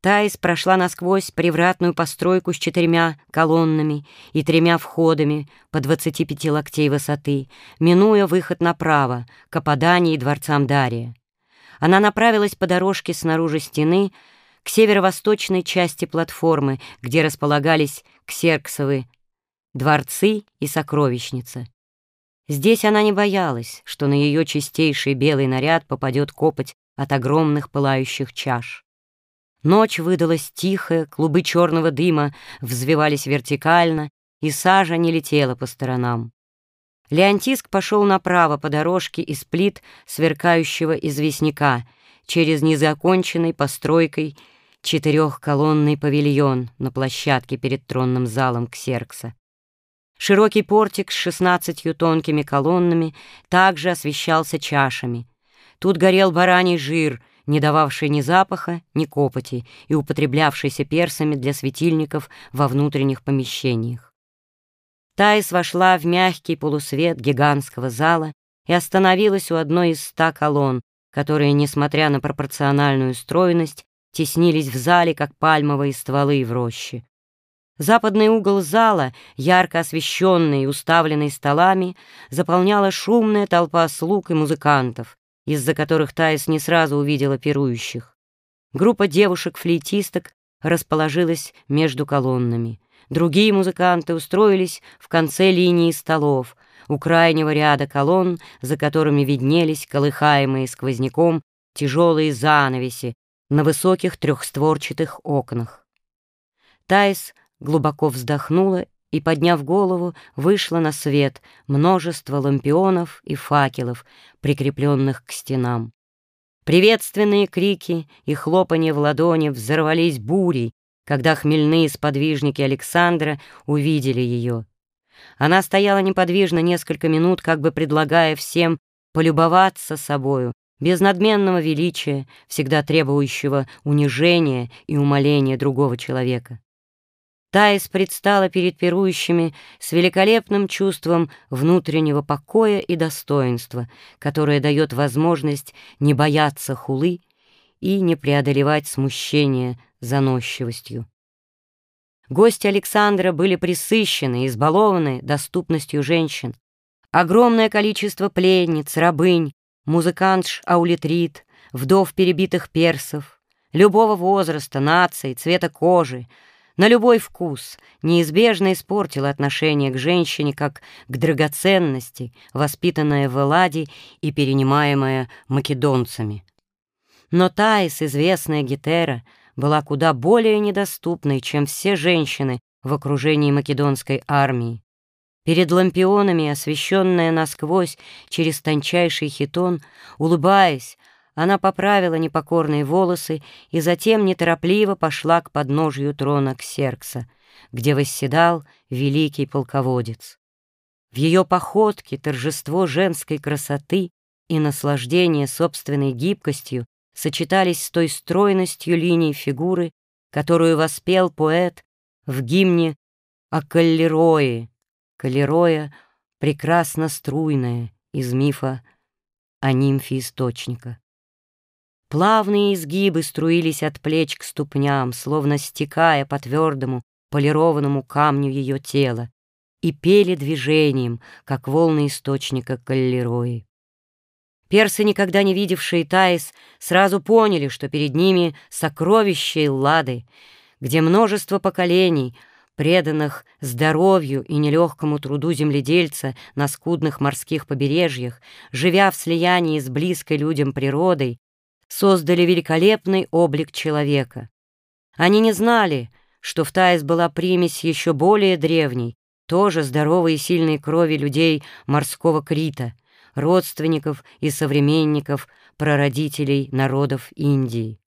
Таис прошла насквозь привратную постройку с четырьмя колоннами и тремя входами по 25 локтей высоты, минуя выход направо, к Ападании и дворцам Дария. Она направилась по дорожке снаружи стены к северо-восточной части платформы, где располагались ксерксовы дворцы и сокровищница. Здесь она не боялась, что на ее чистейший белый наряд попадет копоть от огромных пылающих чаш. Ночь выдалась тихая, клубы черного дыма взвивались вертикально, и сажа не летела по сторонам. Леонтиск пошел направо по дорожке из плит сверкающего известняка через незаконченной постройкой четырехколонный павильон на площадке перед тронным залом Ксеркса. Широкий портик с шестнадцатью тонкими колоннами также освещался чашами. Тут горел бараний жир, не дававший ни запаха, ни копоти и употреблявшийся персами для светильников во внутренних помещениях. Таис вошла в мягкий полусвет гигантского зала и остановилась у одной из ста колонн, которые, несмотря на пропорциональную стройность, теснились в зале, как пальмовые стволы в роще. Западный угол зала, ярко освещенный и уставленный столами, заполняла шумная толпа слуг и музыкантов, из-за которых Таис не сразу увидела пирующих. Группа девушек-флейтисток расположилась между колоннами. Другие музыканты устроились в конце линии столов, у крайнего ряда колонн, за которыми виднелись колыхаемые сквозняком тяжелые занавеси на высоких трехстворчатых окнах. Таис глубоко вздохнула и, подняв голову, вышла на свет множество лампионов и факелов, прикрепленных к стенам. Приветственные крики и хлопанье в ладони взорвались бурей, когда хмельные сподвижники Александра увидели ее. Она стояла неподвижно несколько минут, как бы предлагая всем полюбоваться собою, без надменного величия, всегда требующего унижения и умоления другого человека. Таис предстала перед пирующими с великолепным чувством внутреннего покоя и достоинства, которое дает возможность не бояться хулы и не преодолевать смущение заносчивостью. Гости Александра были присыщены, избалованы доступностью женщин. Огромное количество пленниц, рабынь, музыкантш аулитрит, вдов перебитых персов, любого возраста, нации, цвета кожи — на любой вкус, неизбежно испортила отношение к женщине как к драгоценности, воспитанная в Эладе и перенимаемая македонцами. Но Таис, известная Гетера, была куда более недоступной, чем все женщины в окружении македонской армии. Перед лампионами, освещенная насквозь через тончайший хитон, улыбаясь, она поправила непокорные волосы и затем неторопливо пошла к подножию трона Ксеркса, где восседал великий полководец. В ее походке торжество женской красоты и наслаждение собственной гибкостью сочетались с той стройностью линий фигуры, которую воспел поэт в гимне о Каллерои. Каллероя прекрасно струйная из мифа о нимфе источника. Плавные изгибы струились от плеч к ступням, словно стекая по твердому, полированному камню ее тела, и пели движением, как волны источника каллерои. Персы, никогда не видевшие Таис, сразу поняли, что перед ними сокровища Эллады, где множество поколений, преданных здоровью и нелегкому труду земледельца на скудных морских побережьях, живя в слиянии с близкой людям природой, создали великолепный облик человека. Они не знали, что в Таис была примесь еще более древней, тоже здоровой и сильной крови людей морского Крита, родственников и современников прародителей народов Индии.